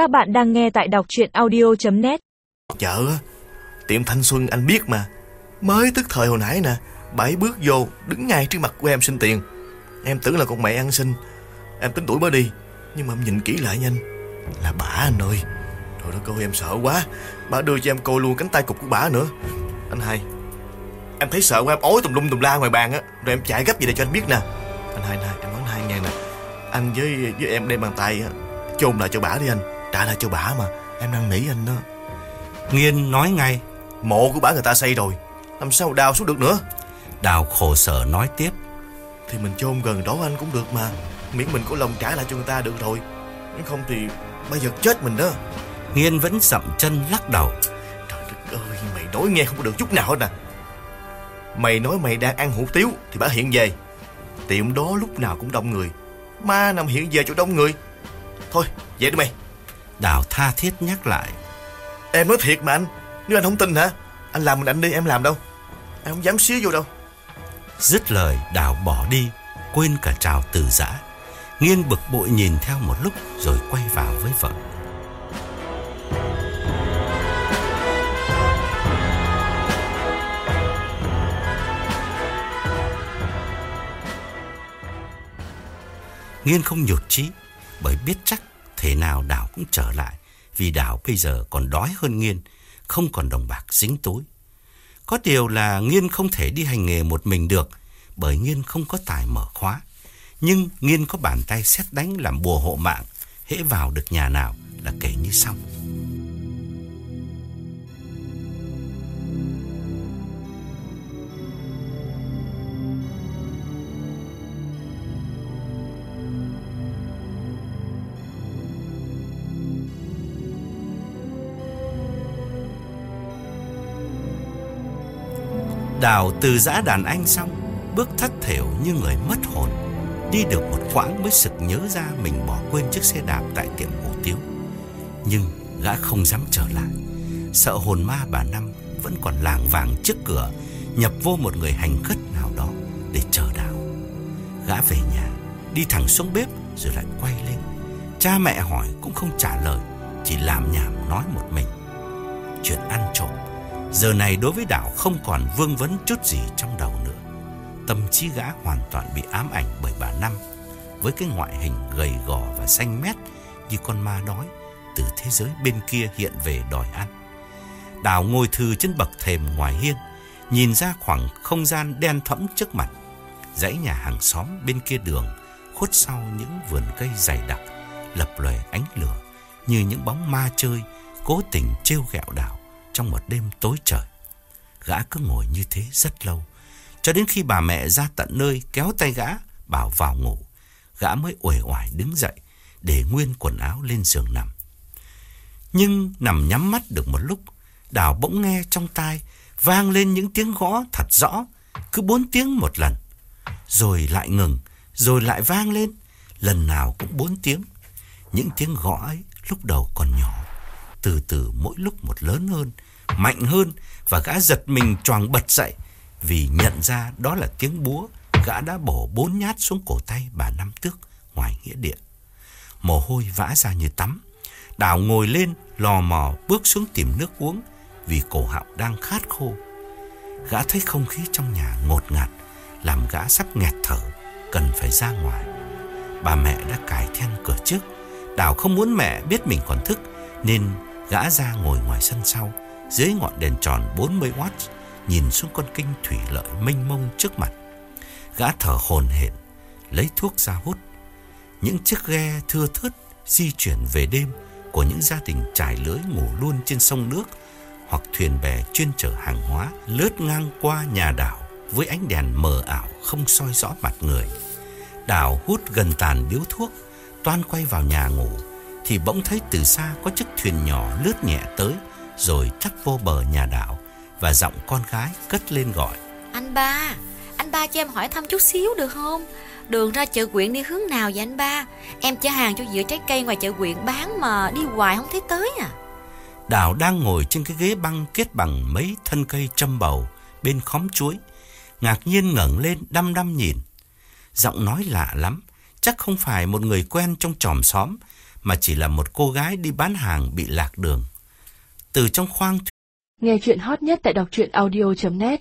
Các bạn đang nghe tại đọc chuyện audio.net Chợ á, tiệm Thanh Xuân anh biết mà. Mới tức thời hồi nãy nè, bảy bước vô, đứng ngay trước mặt của em xin tiền. Em tưởng là con mẹ ăn xin, em tính tuổi mới đi. Nhưng mà em nhìn kỹ lại nhanh, là bà anh ơi. Trời đất ơi em sợ quá, bà đưa cho em coi luôn cánh tay cục của bà nữa. Anh hai, em thấy sợ quá em ối tùm lum tùm la ngoài bàn á, rồi em chạy gấp gì để cho anh biết nè. Anh hai nè, em nói hai ngàn nè. Anh với với em đem bàn tay á, chôn lại cho bà đi anh, trả lại cho bà mà. Em năn nỉ anh đó. Nghiên nói ngay, Mộ của bà người ta xây rồi. Làm sao đào xuống được nữa? Đào khổ sở nói tiếp. Thì mình chôn gần đó anh cũng được mà. Miễn mình có lòng trả lại cho người ta được rồi. Nếu không thì bây giờ chết mình đó. Nghiên vẫn dậm chân lắc đầu. Trời đất ơi mày nói nghe không có được chút nào hết nè. Mày nói mày đang ăn hủ tiếu Thì bà hiện về. Tiệm đó lúc nào cũng đông người. Ma nằm hiện về chỗ đông người. Thôi về đi mày Đào tha thiết nhắc lại. Em nói thiệt mà anh Nếu anh không tin hả Anh làm mình anh đi em làm đâu Em không dám xía vô đâu Dứt lời Đào bỏ đi, quên cả chào từ giã. Nghiên bực bội nhìn theo một lúc rồi quay vào với vợ. Nghiên không nhụt chí bởi biết chắc thế nào đảo cũng trở lại vì đảo bây giờ còn đói hơn Nghiên, không còn đồng bạc dính túi. Có điều là Nghiên không thể đi hành nghề một mình được bởi Nghiên không có tài mở khóa. Nhưng Nghiên có bàn tay xét đánh làm bùa hộ mạng, hễ vào được nhà nào là kể như xong. Đào từ giã đàn anh xong, bước thất thểu như người mất hồn. Đi được một quãng mới sực nhớ ra mình bỏ quên chiếc xe đạp tại tiệm hủ tiếu. Nhưng gã không dám trở lại. Sợ hồn ma bà Năm vẫn còn làng vàng trước cửa, nhập vô một người hành khất nào đó để chờ đào. Gã về nhà, đi thẳng xuống bếp rồi lại quay lên. Cha mẹ hỏi cũng không trả lời, chỉ làm nhảm nói một mình. Chuyện ăn trộm Giờ này đối với Đảo không còn vương vấn chút gì trong đầu nữa. Tâm trí gã hoàn toàn bị ám ảnh bởi bà Năm, với cái ngoại hình gầy gò và xanh mét như con ma đói từ thế giới bên kia hiện về đòi ăn. Đào ngồi thư trên bậc thềm ngoài hiên, nhìn ra khoảng không gian đen thẫm trước mặt. Dãy nhà hàng xóm bên kia đường, khuất sau những vườn cây dày đặc, lập lòe ánh lửa như những bóng ma chơi cố tình trêu ghẹo đảo trong một đêm tối trời. Gã cứ ngồi như thế rất lâu, cho đến khi bà mẹ ra tận nơi kéo tay gã bảo vào ngủ, gã mới uể oải đứng dậy để nguyên quần áo lên giường nằm. Nhưng nằm nhắm mắt được một lúc, Đào bỗng nghe trong tai vang lên những tiếng gõ thật rõ, cứ bốn tiếng một lần. Rồi lại ngừng, rồi lại vang lên, lần nào cũng bốn tiếng. Những tiếng gõ ấy lúc đầu còn nhỏ, từ từ mỗi lúc một lớn hơn, mạnh hơn và gã giật mình choàng bật dậy vì nhận ra đó là tiếng búa gã đã bổ bốn nhát xuống cổ tay bà Năm Tước ngoài nghĩa địa. Mồ hôi vã ra như tắm. Đào ngồi lên, lò mò bước xuống tìm nước uống vì cổ họng đang khát khô. Gã thấy không khí trong nhà ngột ngạt, làm gã sắp nghẹt thở, cần phải ra ngoài. Bà mẹ đã cài then cửa trước. Đào không muốn mẹ biết mình còn thức nên gã ra ngồi ngoài sân sau dưới ngọn đèn tròn 40W nhìn xuống con kinh thủy lợi mênh mông trước mặt. Gã thở hồn hển, lấy thuốc ra hút. Những chiếc ghe thưa thớt di chuyển về đêm của những gia đình trải lưới ngủ luôn trên sông nước hoặc thuyền bè chuyên chở hàng hóa lướt ngang qua nhà đảo với ánh đèn mờ ảo không soi rõ mặt người. Đào hút gần tàn điếu thuốc, toan quay vào nhà ngủ thì bỗng thấy từ xa có chiếc thuyền nhỏ lướt nhẹ tới rồi chắc vô bờ nhà đảo và giọng con gái cất lên gọi. Anh ba, anh ba cho em hỏi thăm chút xíu được không? Đường ra chợ quyện đi hướng nào vậy anh ba? Em chở hàng cho dựa trái cây ngoài chợ quyện bán mà đi hoài không thấy tới à? Đào đang ngồi trên cái ghế băng kết bằng mấy thân cây châm bầu bên khóm chuối. Ngạc nhiên ngẩng lên đăm đăm nhìn. Giọng nói lạ lắm, chắc không phải một người quen trong chòm xóm mà chỉ là một cô gái đi bán hàng bị lạc đường. Từ trong khoang Nghe chuyện hot nhất tại đọc truyện audio.net